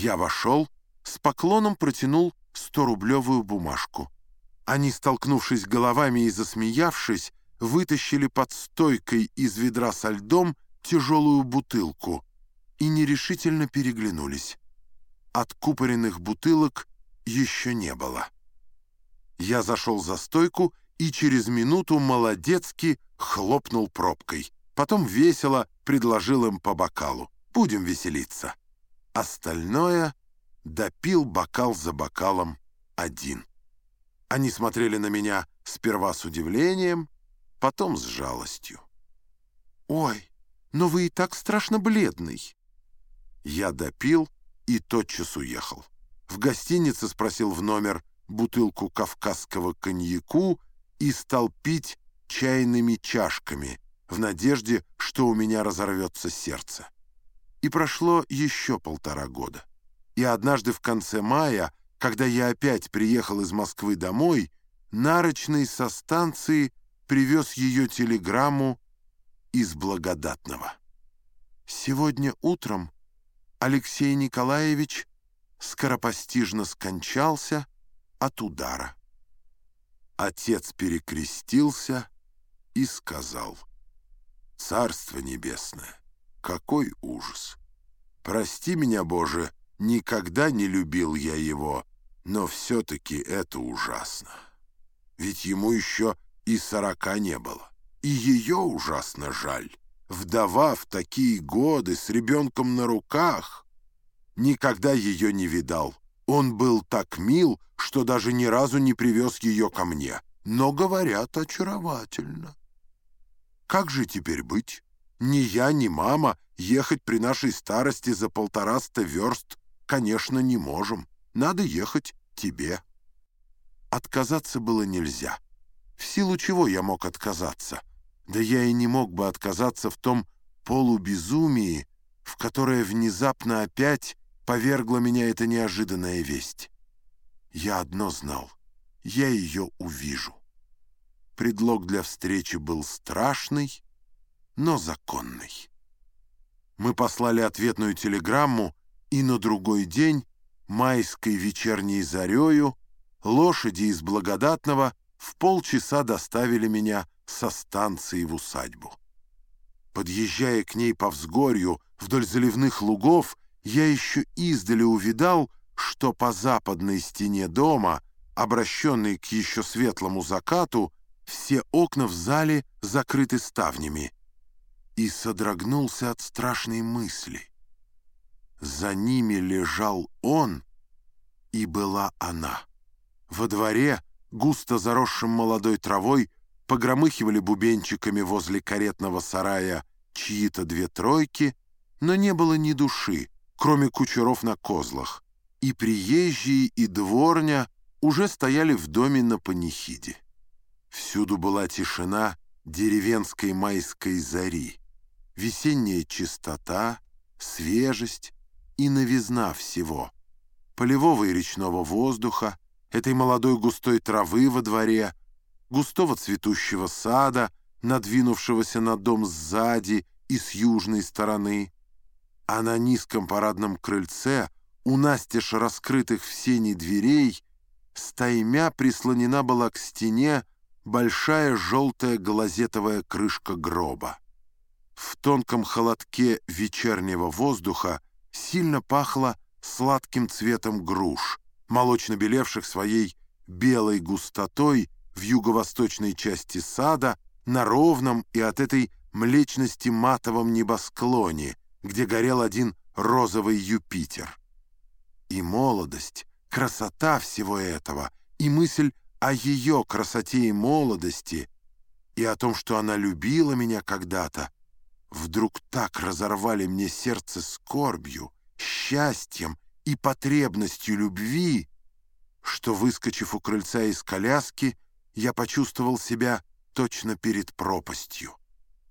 Я вошел, с поклоном протянул сто-рублевую бумажку. Они, столкнувшись головами и засмеявшись, вытащили под стойкой из ведра со льдом тяжелую бутылку и нерешительно переглянулись. Откупоренных бутылок еще не было. Я зашел за стойку и через минуту молодецки хлопнул пробкой. Потом весело предложил им по бокалу. Будем веселиться. Остальное допил бокал за бокалом один. Они смотрели на меня сперва с удивлением, потом с жалостью. «Ой, но вы и так страшно бледный». Я допил и тотчас уехал. В гостинице спросил в номер бутылку кавказского коньяку и стал пить чайными чашками в надежде, что у меня разорвется сердце. И прошло еще полтора года. И однажды в конце мая, когда я опять приехал из Москвы домой, Нарочный со станции привез ее телеграмму из Благодатного. Сегодня утром Алексей Николаевич скоропостижно скончался от удара. Отец перекрестился и сказал, «Царство небесное, какой! Прости меня, Боже, никогда не любил я его, но все-таки это ужасно. Ведь ему еще и сорока не было, и ее ужасно жаль. Вдова в такие годы с ребенком на руках. Никогда ее не видал. Он был так мил, что даже ни разу не привез ее ко мне. Но, говорят, очаровательно. Как же теперь быть? Ни я, ни мама ехать при нашей старости за полтораста верст, конечно, не можем. Надо ехать тебе. Отказаться было нельзя. В силу чего я мог отказаться? Да я и не мог бы отказаться в том полубезумии, в которое внезапно опять повергла меня эта неожиданная весть. Я одно знал — я ее увижу. Предлог для встречи был страшный, но законный. Мы послали ответную телеграмму, и на другой день, майской вечерней зарею, лошади из Благодатного в полчаса доставили меня со станции в усадьбу. Подъезжая к ней по взгорью вдоль заливных лугов, я еще издали увидал, что по западной стене дома, обращенной к еще светлому закату, все окна в зале закрыты ставнями, и содрогнулся от страшной мысли. За ними лежал он, и была она. Во дворе, густо заросшим молодой травой, погромыхивали бубенчиками возле каретного сарая чьи-то две тройки, но не было ни души, кроме кучеров на козлах, и приезжие, и дворня уже стояли в доме на панихиде. Всюду была тишина деревенской майской зари, весенняя чистота, свежесть и новизна всего, полевого и речного воздуха, этой молодой густой травы во дворе — густого цветущего сада, надвинувшегося на дом сзади и с южной стороны, а на низком парадном крыльце, у настежь раскрытых в сени дверей, стаймя прислонена была к стене большая желтая глазетовая крышка гроба. В тонком холодке вечернего воздуха сильно пахло сладким цветом груш, молочно белевших своей белой густотой в юго-восточной части сада, на ровном и от этой млечности матовом небосклоне, где горел один розовый Юпитер. И молодость, красота всего этого, и мысль о ее красоте и молодости, и о том, что она любила меня когда-то, вдруг так разорвали мне сердце скорбью, счастьем и потребностью любви, что, выскочив у крыльца из коляски, я почувствовал себя точно перед пропастью.